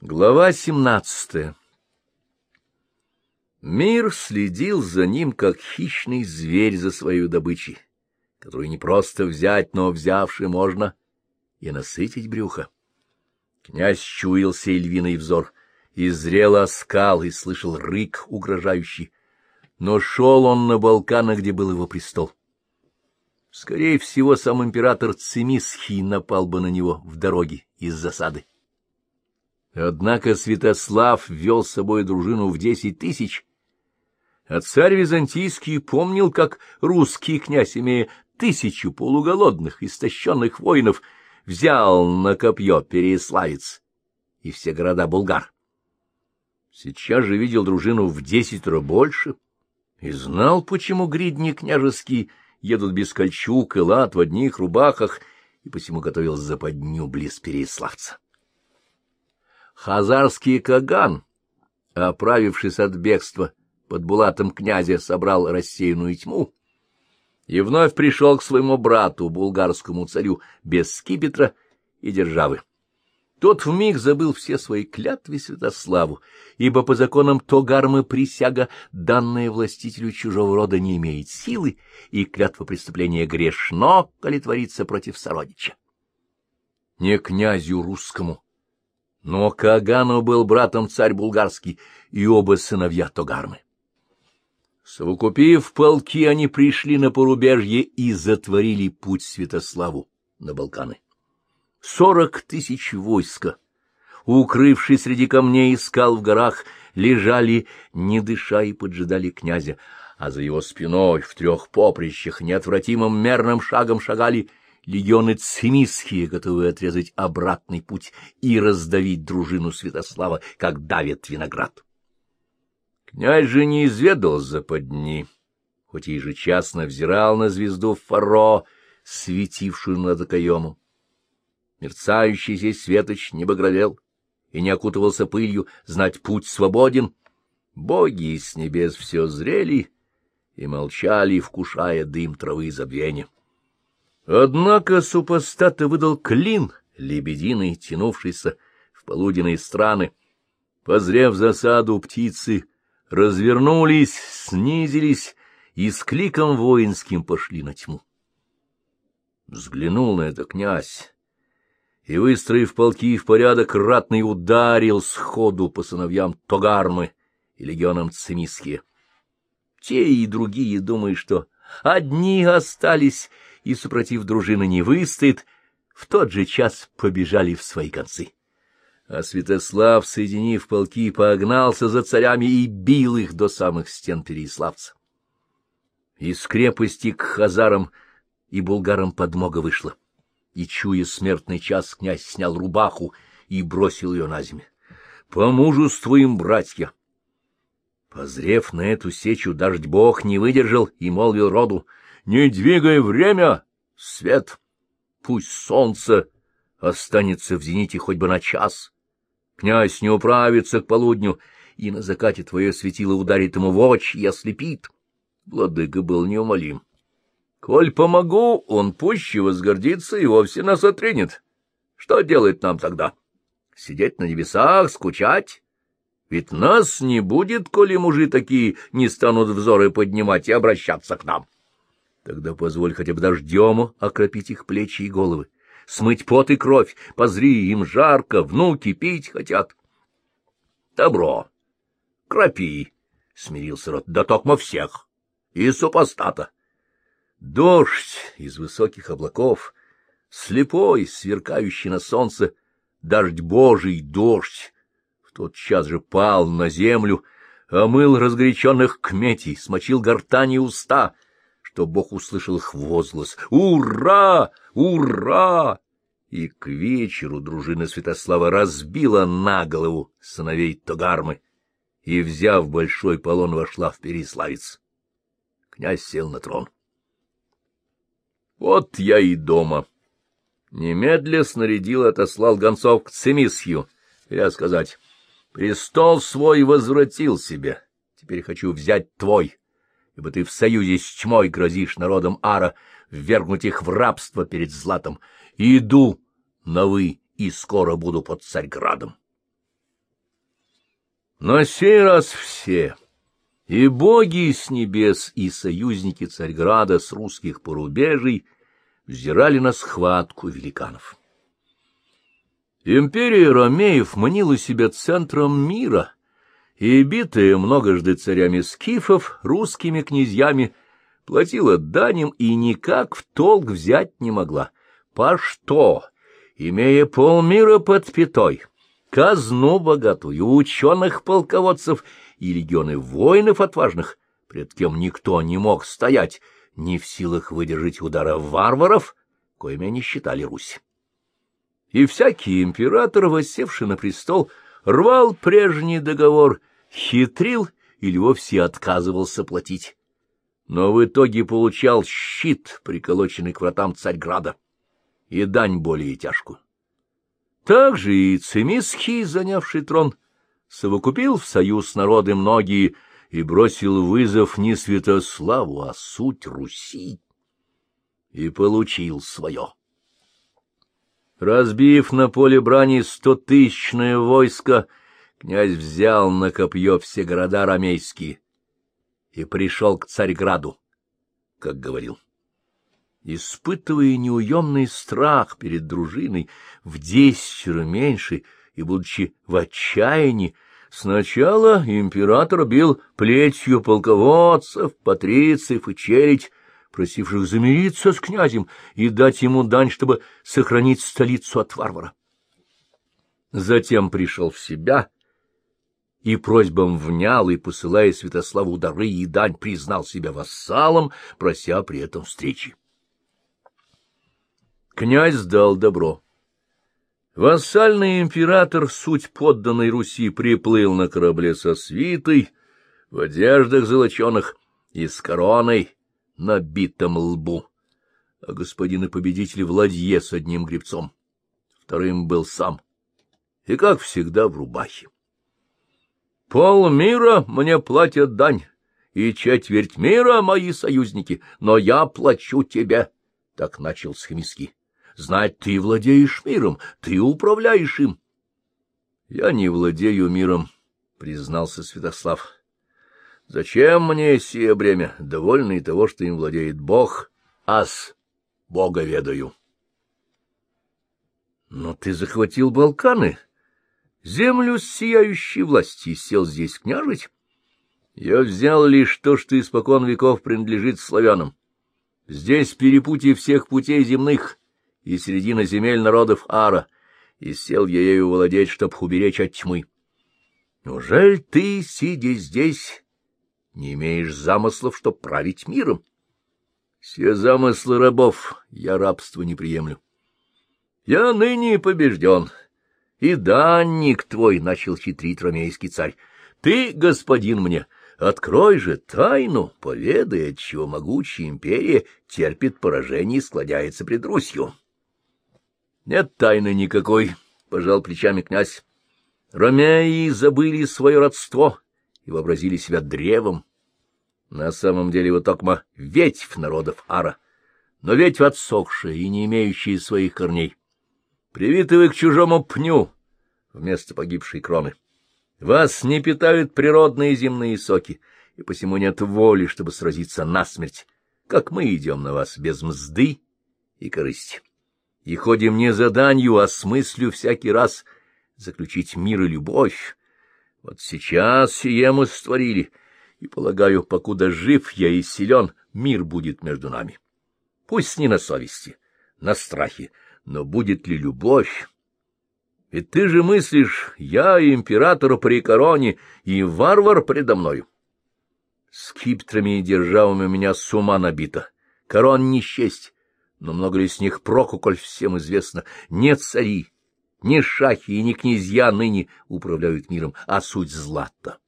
Глава семнадцатая Мир следил за ним, как хищный зверь за свою добычей, которую не просто взять, но взявши можно и насытить брюхо. Князь чуялся и львиный взор, и зрел оскал, и слышал рык угрожающий. Но шел он на Балканы, где был его престол. Скорее всего, сам император Цимисхий напал бы на него в дороге из засады. Однако Святослав вел с собой дружину в десять тысяч, а царь Византийский помнил, как русский князь, имея тысячу полуголодных, истощенных воинов, взял на копье Переславец и все города Булгар. Сейчас же видел дружину в десятеро больше и знал, почему гридни княжеские едут без кольчуг и лад в одних рубахах, и посему готовил западню близ Переславца. Хазарский Каган, оправившись от бегства под булатом князя, собрал рассеянную тьму и вновь пришел к своему брату, булгарскому царю, без скипетра и державы. Тот вмиг забыл все свои клятвы Святославу, ибо по законам Тогармы присяга, данная властителю чужого рода, не имеет силы, и клятва преступления грешно, коли творится против сородича. Не князю русскому, но Кагану был братом царь булгарский и оба сыновья Тогармы. Совокупив полки, они пришли на порубежье и затворили путь Святославу на Балканы. Сорок тысяч войска, укрывшись среди камней и скал в горах, лежали, не дыша, и поджидали князя, а за его спиной в трех поприщах неотвратимым мерным шагом шагали легионы цимисхие, готовые отрезать обратный путь и раздавить дружину Святослава, как давит виноград. Князь же не изведал западни, хоть и ежечасно взирал на звезду Фаро, светившую над окоемом. Мерцающий здесь светоч не багровел и не окутывался пылью, знать путь свободен. Боги с небес все зрели и молчали, вкушая дым травы забвения. Однако супостата выдал клин лебединый, тянувшийся в полуденные страны. Позрев засаду, птицы развернулись, снизились и с кликом воинским пошли на тьму. Взглянул на это князь и, выстроив полки в порядок, ратный ударил сходу по сыновьям Тогармы и легионам Цимиские. Те и другие думают, что одни остались — и, супротив дружины, не выстоит, в тот же час побежали в свои концы. А Святослав, соединив полки, погнался за царями и бил их до самых стен Переиславца. Из крепости к хазарам и булгарам подмога вышла, и, чуя смертный час, князь снял рубаху и бросил ее на землю. «По мужеству им, братья!» Позрев на эту сечу, дождь бог не выдержал и молвил роду — не двигай время, свет, пусть солнце останется в зените хоть бы на час. Князь не управится к полудню, и на закате твое светило ударит ему в очи и ослепит. Владыка был неумолим. Коль помогу, он пуще возгордится и вовсе нас отринет. Что делать нам тогда? Сидеть на небесах, скучать? Ведь нас не будет, коли мужи такие не станут взоры поднимать и обращаться к нам. Тогда позволь хотя бы дождем окропить их плечи и головы, смыть пот и кровь, позри, им жарко, внуки пить хотят. — Добро, кропи, — смирился рот, — да токмо всех, и супостата. Дождь из высоких облаков, слепой, сверкающий на солнце, дождь божий, дождь, в тот час же пал на землю, омыл разгоряченных кметей, смочил гортани уста — что Бог услышал их возглас «Ура! Ура!» И к вечеру дружина Святослава разбила на голову сыновей Тогармы и, взяв большой полон, вошла в Переславец. Князь сел на трон. Вот я и дома. Немедля снарядил отослал гонцов к Цемисью, я сказать, престол свой возвратил себе, теперь хочу взять твой ибо ты в союзе с тьмой грозишь народам Ара ввергнуть их в рабство перед Златом. Иду на «вы» и скоро буду под Царьградом. На сей раз все, и боги с небес, и союзники Царьграда с русских порубежей, взирали на схватку великанов. Империя Ромеев манила себя центром мира, и, битая многожды царями скифов, русскими князьями, платила данем и никак в толк взять не могла. По что, имея полмира под пятой, казну богатую, ученых-полководцев и легионы воинов отважных, пред кем никто не мог стоять, не в силах выдержать удара варваров, коими они считали Русь. И всякий император, воссевший на престол, рвал прежний договор, хитрил или вовсе отказывался платить. Но в итоге получал щит, приколоченный к вратам Царьграда, и дань более тяжкую. Также и Цимисхий, занявший трон, совокупил в союз народы многие и бросил вызов не Святославу, а суть Руси, и получил свое. Разбив на поле брани стотысячное войско, князь взял на копье все города ромейские и пришел к Царьграду, как говорил. Испытывая неуемный страх перед дружиной в десятеро меньше и будучи в отчаянии, Сначала император бил плетью полководцев, патрициев и челядь, просивших замириться с князем и дать ему дань, чтобы сохранить столицу от варвара. Затем пришел в себя и просьбам внял, и, посылая Святославу дары и дань, признал себя вассалом, прося при этом встречи. Князь дал добро. Вассальный император, суть подданной Руси, приплыл на корабле со свитой, в одеждах золоченых и с короной на битом лбу, а господин и победитель в ладье с одним гребцом. Вторым был сам, и, как всегда, в рубахе. Пол мира мне платят дань, и четверть мира мои союзники, но я плачу тебе, — так начал Схемиский знать, ты владеешь миром, ты управляешь им. — Я не владею миром, — признался Святослав. — Зачем мне сие бремя? Довольно и того, что им владеет Бог, ас Бога ведаю. — Но ты захватил Балканы, землю с сияющей властью, и сел здесь княжить. Я взял лишь то, что испокон веков принадлежит славянам. Здесь перепутье всех путей земных — и середина земель народов Ара, и сел я ею владеть, чтоб уберечь от тьмы. Неужели ты, сидя здесь, не имеешь замыслов, чтоб править миром? Все замыслы рабов я рабство не приемлю. Я ныне побежден, и данник твой, — начал хитрить ромейский царь, — ты, господин мне, открой же тайну, поведай, отчего могучая империя терпит поражение и складяется пред Русью. — Нет тайны никакой, — пожал плечами князь. Ромеи забыли свое родство и вообразили себя древом. На самом деле его токма ветвь народов Ара, но ветвь отсохшая и не имеющая своих корней. Привиты вы к чужому пню вместо погибшей кроны. Вас не питают природные земные соки, и посему нет воли, чтобы сразиться насмерть, как мы идем на вас без мзды и корысти и ходим не за данью, а с мыслью всякий раз заключить мир и любовь. Вот сейчас сие мы створили, и, полагаю, покуда жив я и силен, мир будет между нами. Пусть не на совести, на страхе, но будет ли любовь? Ведь ты же мыслишь, я император при короне и варвар предо мною. Скиптрами и державами меня с ума набито, корон не счесть, но много ли с них проку, коль всем известно, не цари, не шахи и не князья ныне управляют миром, а суть злата.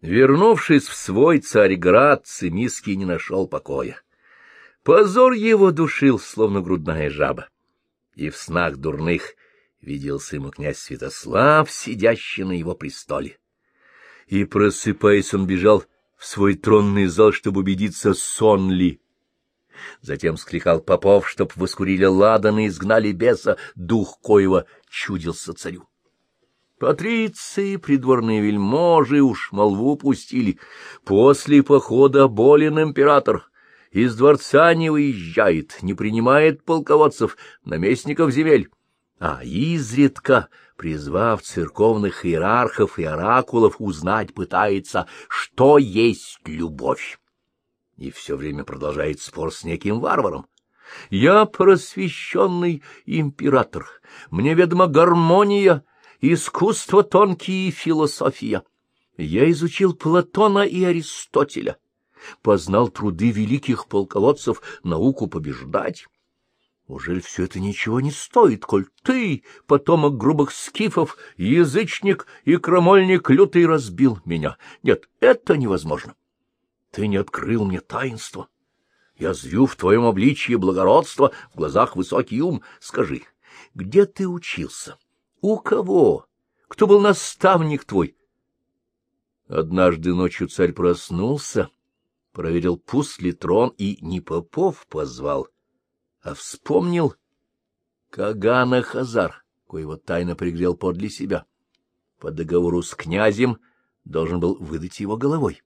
Вернувшись в свой царьград, Цимиский не нашел покоя. Позор его душил, словно грудная жаба. И в снах дурных виделся ему князь Святослав, сидящий на его престоле. И, просыпаясь, он бежал в свой тронный зал, чтобы убедиться, сон ли Затем скликал попов, чтоб воскурили ладаны и изгнали беса, дух коего чудился царю. Патриции, придворные вельможи уж молву пустили. После похода болен император. Из дворца не выезжает, не принимает полководцев, наместников земель. А изредка, призвав церковных иерархов и оракулов, узнать пытается, что есть любовь. И все время продолжает спор с неким варваром. Я просвещенный император, мне ведома гармония, искусство тонкие и философия. Я изучил Платона и Аристотеля, познал труды великих полководцев, науку побеждать. Ужель все это ничего не стоит, коль ты, потомок грубых скифов, язычник и крамольник лютый разбил меня? Нет, это невозможно. Ты не открыл мне таинство. Я звю в твоем обличье благородство, в глазах высокий ум. Скажи, где ты учился? У кого? Кто был наставник твой? Однажды ночью царь проснулся, проверил, пуст ли трон, и не Попов позвал, а вспомнил Кагана Хазар, коего тайно пригрел подле себя. По договору с князем должен был выдать его головой.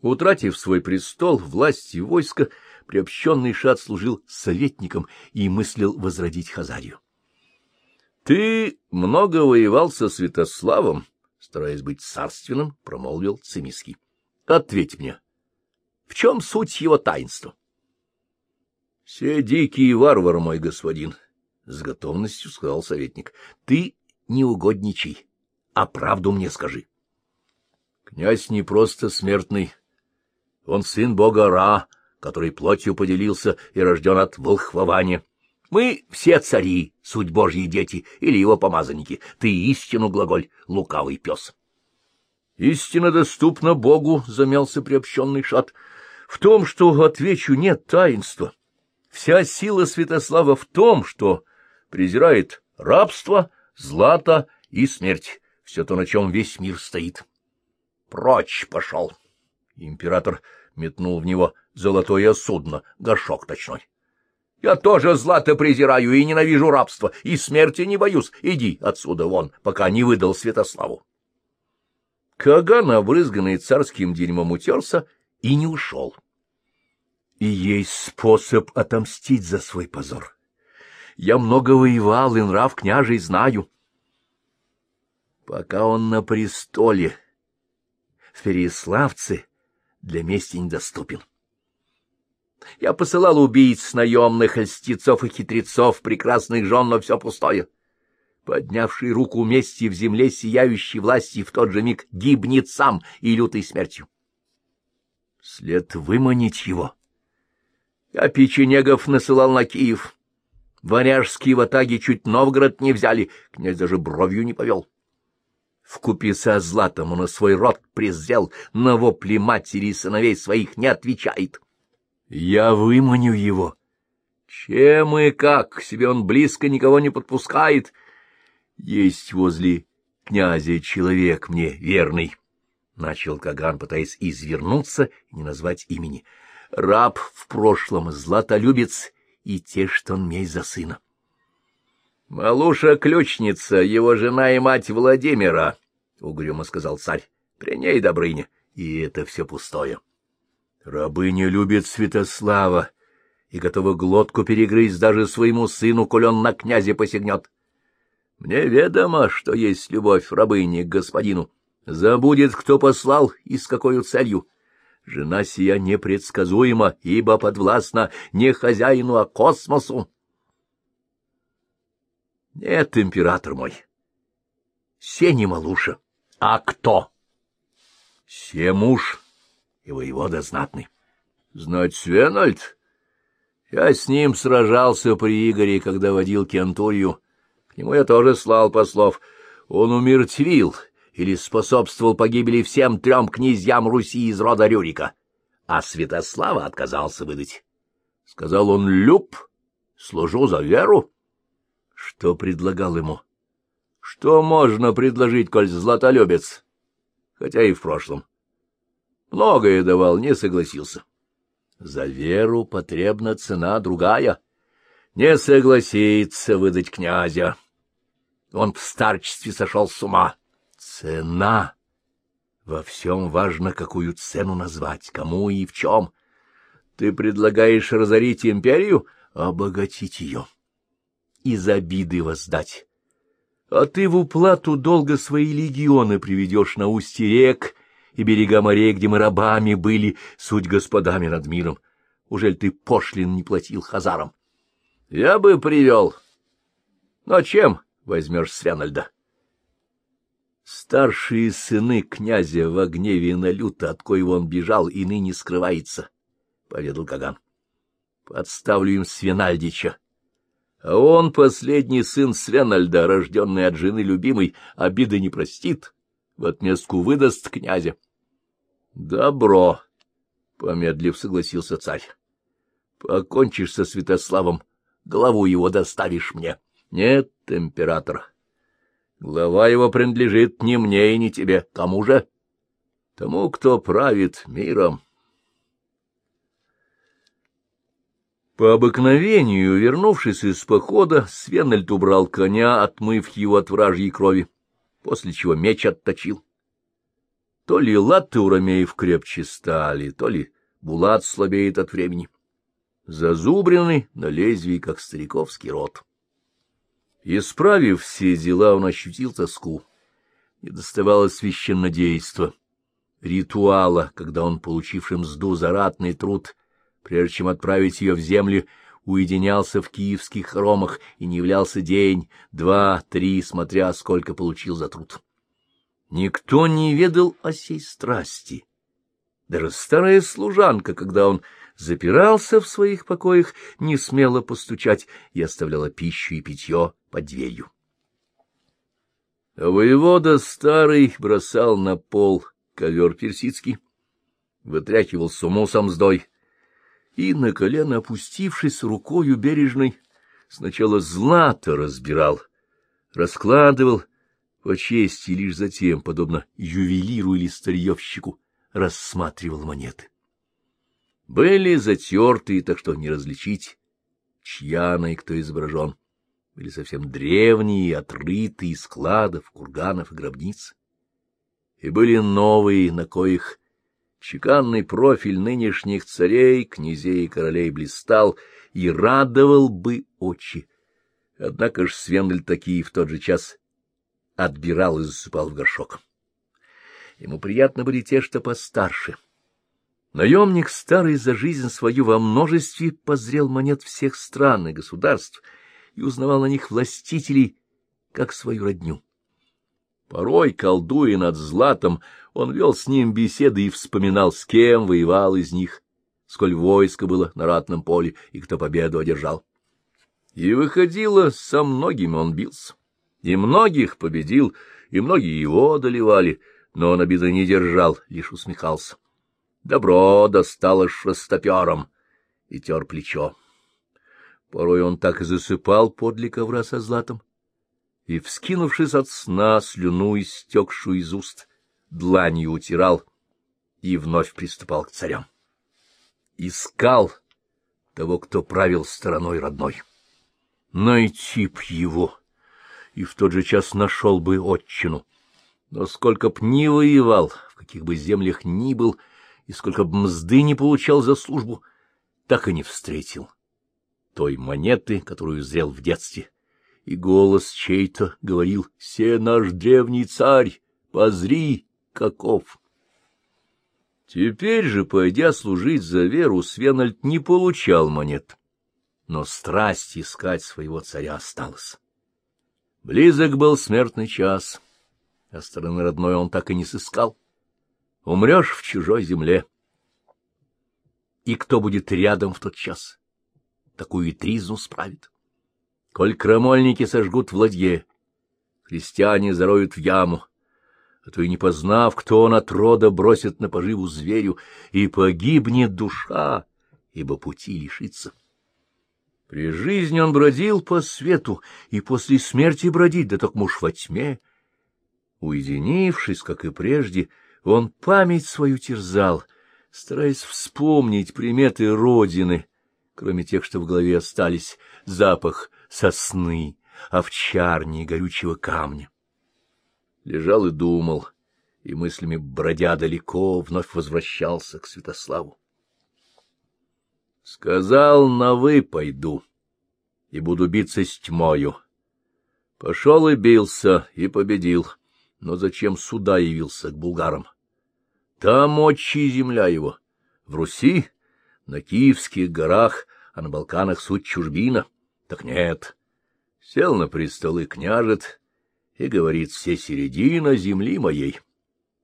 Утратив свой престол, власть и войско, приобщенный шат служил советником и мыслил возродить Хазарию. — Ты много воевал со Святославом, — стараясь быть царственным, промолвил Цимиский. — Ответь мне, в чем суть его таинства? — Все дикий варвар, мой господин, — с готовностью сказал советник. — Ты не угодничай, а правду мне скажи. Князь не просто смертный, он сын бога Ра, который плотью поделился и рожден от волхвования. Мы все цари, суть божьи дети, или его помазанники. Ты истину глаголь, лукавый пес. Истина доступна Богу, — замялся приобщенный шат. В том, что, отвечу, нет таинства. Вся сила Святослава в том, что презирает рабство, злато и смерть, все то, на чем весь мир стоит. Прочь пошел. Император метнул в него золотое судно, горшок точной. — Я тоже злато презираю и ненавижу рабство, и смерти не боюсь. Иди отсюда вон, пока не выдал Святославу. Каган, обрызганный царским дерьмом, утерся и не ушел. И есть способ отомстить за свой позор. Я много воевал, и нрав княжей знаю. Пока он на престоле, в Переславце, для мести недоступен. Я посылал убийц, наемных льстецов и хитрецов, прекрасных жен, но все пустое. Поднявший руку мести в земле сияющей власти в тот же миг гибнет сам и лютой смертью. След выманить его. Я печенегов насылал на Киев. Варяжские ватаги чуть Новгород не взяли, князь даже бровью не повел. Вкупе со златом он свой род презрел, на вопли матери и сыновей своих не отвечает. Я выманю его. Чем и как, к себе он близко никого не подпускает. Есть возле князя человек мне верный, — начал Каган, пытаясь извернуться и не назвать имени. Раб в прошлом, златолюбец, и те, что он мей за сына. Малуша-ключница, его жена и мать Владимира, — угрюмо сказал царь. — При ней Добрыня, и это все пустое. Рабыня любит Святослава и готова глотку перегрызть даже своему сыну, коль он на князе посягнет. Мне ведомо, что есть любовь рабыни к господину. Забудет, кто послал и с какой целью. Жена сия непредсказуема, ибо подвластна не хозяину, а космосу. Нет, император мой, Сени Малуша. А кто? Семуж и воевода знатный. Знать Свенальд? Я с ним сражался при Игоре, когда водил Кентурию. К нему я тоже слал послов. Он умертвил или способствовал погибели всем трем князьям Руси из рода Рюрика, а Святослава отказался выдать. Сказал он, люб, служу за веру. Что предлагал ему? Что можно предложить, коль златолюбец? Хотя и в прошлом. Многое давал, не согласился. За веру потребна цена другая. Не согласится выдать князя. Он в старчестве сошел с ума. Цена! Во всем важно, какую цену назвать, кому и в чем. Ты предлагаешь разорить империю, обогатить ее, из обиды воздать. А ты в уплату долго свои легионы приведешь на устье рек и берега морей, где мы рабами были, суть господами над миром. Ужель ты пошлин не платил хазарам? Я бы привел. Но чем возьмешь Свянальда? Старшие сыны князя в гневе на люто, от коего он бежал и ныне скрывается, — поведал Каган. Подставлю им Свинальдича. А он, последний сын Свенальда, рожденный от жены любимой, обиды не простит, в отместку выдаст князя. — Добро, — помедлив согласился царь. — Покончишь со Святославом, главу его доставишь мне. — Нет, император, глава его принадлежит не мне и не тебе. Кому же? — Тому, кто правит миром. По обыкновению, вернувшись из похода, Свенальд убрал коня, отмыв его от вражьей крови, после чего меч отточил. То ли латы у ромеев крепче стали, то ли булат слабеет от времени. Зазубренный на лезвии, как стариковский рот. Исправив все дела, он ощутил тоску. Не доставало священнодейства, ритуала, когда он, получивший мзду за труд, прежде чем отправить ее в землю, уединялся в киевских хромах и не являлся день, два, три, смотря сколько получил за труд. Никто не ведал о сей страсти. Даже старая служанка, когда он запирался в своих покоях, не смела постучать и оставляла пищу и питье под дверью. Воевода старый бросал на пол ковер персидский, вытряхивал суму со мздой, и, на колено опустившись рукою бережной, сначала злато разбирал, раскладывал по чести, лишь затем, подобно ювелиру или старьевщику, рассматривал монеты. Были затертые, так что не различить, чья она и кто изображен. Были совсем древние, отрытые из складов, курганов и гробниц. И были новые, на коих Чеканный профиль нынешних царей, князей и королей блистал и радовал бы очи. Однако ж Свендель такие в тот же час отбирал и засыпал в горшок. Ему приятно были те, что постарше. Наемник старый за жизнь свою во множестве позрел монет всех стран и государств и узнавал на них властителей, как свою родню. Порой, колдуя над златом, он вел с ним беседы и вспоминал, с кем воевал из них, сколь войско было на ратном поле и кто победу одержал. И выходило, со многими он бился, и многих победил, и многие его одолевали, но он обиды не держал, лишь усмехался. Добро досталось шестопером и тер плечо. Порой он так и засыпал подле ковра со златом, и, вскинувшись от сна, слюну истекшую из уст, дланью утирал и вновь приступал к царям. Искал того, кто правил стороной родной. Найти б его, и в тот же час нашел бы отчину. Но сколько б ни воевал, в каких бы землях ни был, и сколько б мзды не получал за службу, так и не встретил той монеты, которую зрел в детстве — и голос чей-то говорил «Се наш древний царь, позри, каков!» Теперь же, пойдя служить за веру, Свенальд не получал монет, но страсть искать своего царя осталась. Близок был смертный час, а стороны родной он так и не сыскал. Умрешь в чужой земле. И кто будет рядом в тот час? Такую и тризну справит коль крамольники сожгут в ладье, христиане зароют в яму, а то и не познав, кто он от рода бросит на поживу зверю, и погибнет душа, ибо пути лишится. При жизни он бродил по свету, и после смерти бродить, да так муж во тьме. Уединившись, как и прежде, он память свою терзал, стараясь вспомнить приметы Родины, кроме тех, что в голове остались, запах сосны, овчарни и горючего камня. Лежал и думал, и мыслями бродя далеко, вновь возвращался к Святославу. Сказал, на вы пойду, и буду биться с тьмою. Пошел и бился, и победил, но зачем сюда явился к булгарам? Там отчи земля его, в Руси, на Киевских горах, а на Балканах суть чужбина. Так нет, сел на престолы княжет и говорит, все середина земли моей.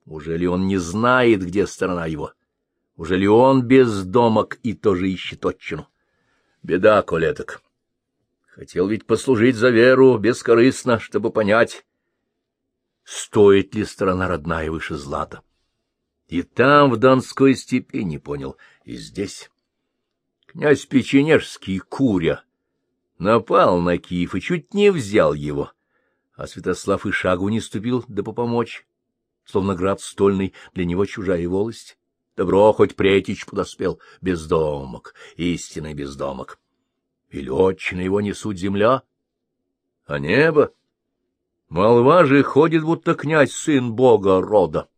Ужели он не знает, где сторона его? Ужели он бездомок и тоже ищет отчину? Беда, колеток. Хотел ведь послужить за веру бескорыстно, чтобы понять, стоит ли сторона родная выше злата. И там, в Донской степи, не понял, и здесь. Князь Печенежский, Куря, напал на Киев и чуть не взял его, а Святослав и шагу не ступил, да попомочь, словно град стольный, для него чужая волость. Добро хоть Претич подоспел, бездомок, истинный бездомок. Или отчина его несут земля, а небо? Молва же ходит, будто князь сын бога рода.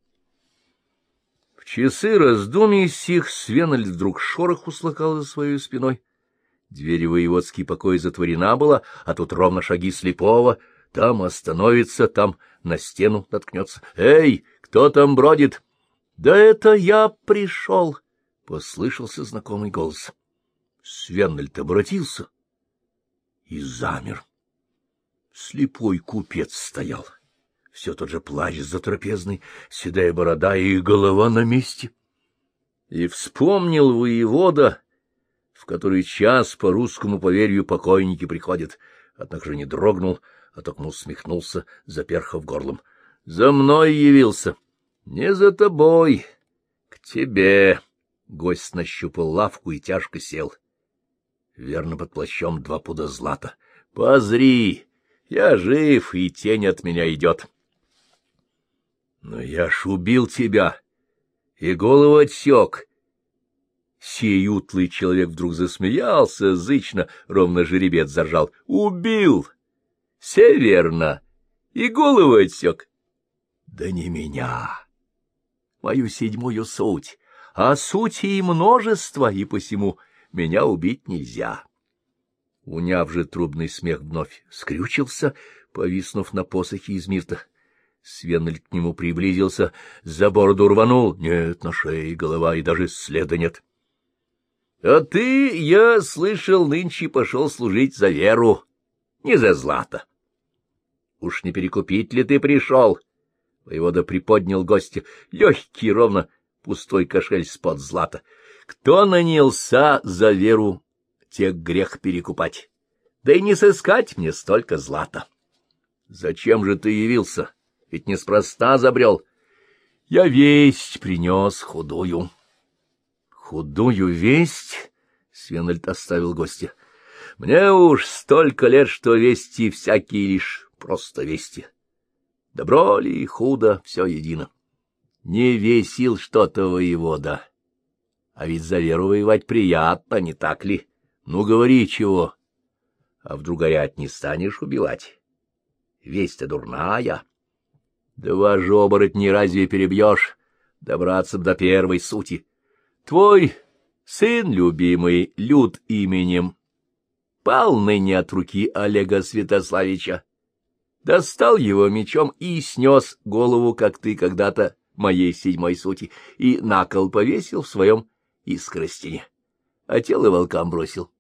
В часы раздумий сих Свенель вдруг шорох услыхал за своей спиной. Дверь воеводский покой затворена была, а тут ровно шаги слепого. Там остановится, там на стену наткнется. «Эй, кто там бродит?» «Да это я пришел!» — послышался знакомый голос. Свеннельд обратился и замер. Слепой купец стоял. Все тот же плащ затрапезный, седая борода и голова на месте. И вспомнил воевода, в который час по русскому поверью покойники приходят, однако же не дрогнул, а только усмехнулся, заперхав горлом. — За мной явился. — Не за тобой, к тебе. Гость нащупал лавку и тяжко сел. — Верно, под плащом два пуда злата. Позри, я жив, и тень от меня идет. Но я ж убил тебя, и голову отсек. Сей утлый человек вдруг засмеялся, зычно, ровно жеребец заржал. Убил! Все верно, и голову отсек. Да не меня, мою седьмую суть, а суть и множество, и посему меня убить нельзя. Уняв же трубный смех вновь, скрючился, повиснув на посохе из мирта. Свенель к нему приблизился, за бороду рванул. Нет, на шее голова и даже следа нет. — А ты, я слышал, нынче пошел служить за веру, не за злато. — Уж не перекупить ли ты пришел? Воевода приподнял гостя. Легкий, ровно пустой кошель с-под злата. Кто нанялся за веру, тех грех перекупать. Да и не сыскать мне столько злата. Зачем же ты явился? Ведь неспроста забрел. Я весть принес худую. Худую весть? Свенальд оставил гостя. Мне уж столько лет, что вести всякие лишь просто вести. Добро ли, худо, все едино. Не весил что-то воевода. А ведь за веру воевать приятно, не так ли? Ну, говори чего. А вдруг горят не станешь убивать? Весть-то дурная. Два же оборотни разве перебьешь? Добраться до первой сути. Твой сын любимый, люд именем, пал ныне от руки Олега Святославича. Достал его мечом и снес голову, как ты когда-то моей седьмой сути, и на кол повесил в своем искоростине, а тело волкам бросил.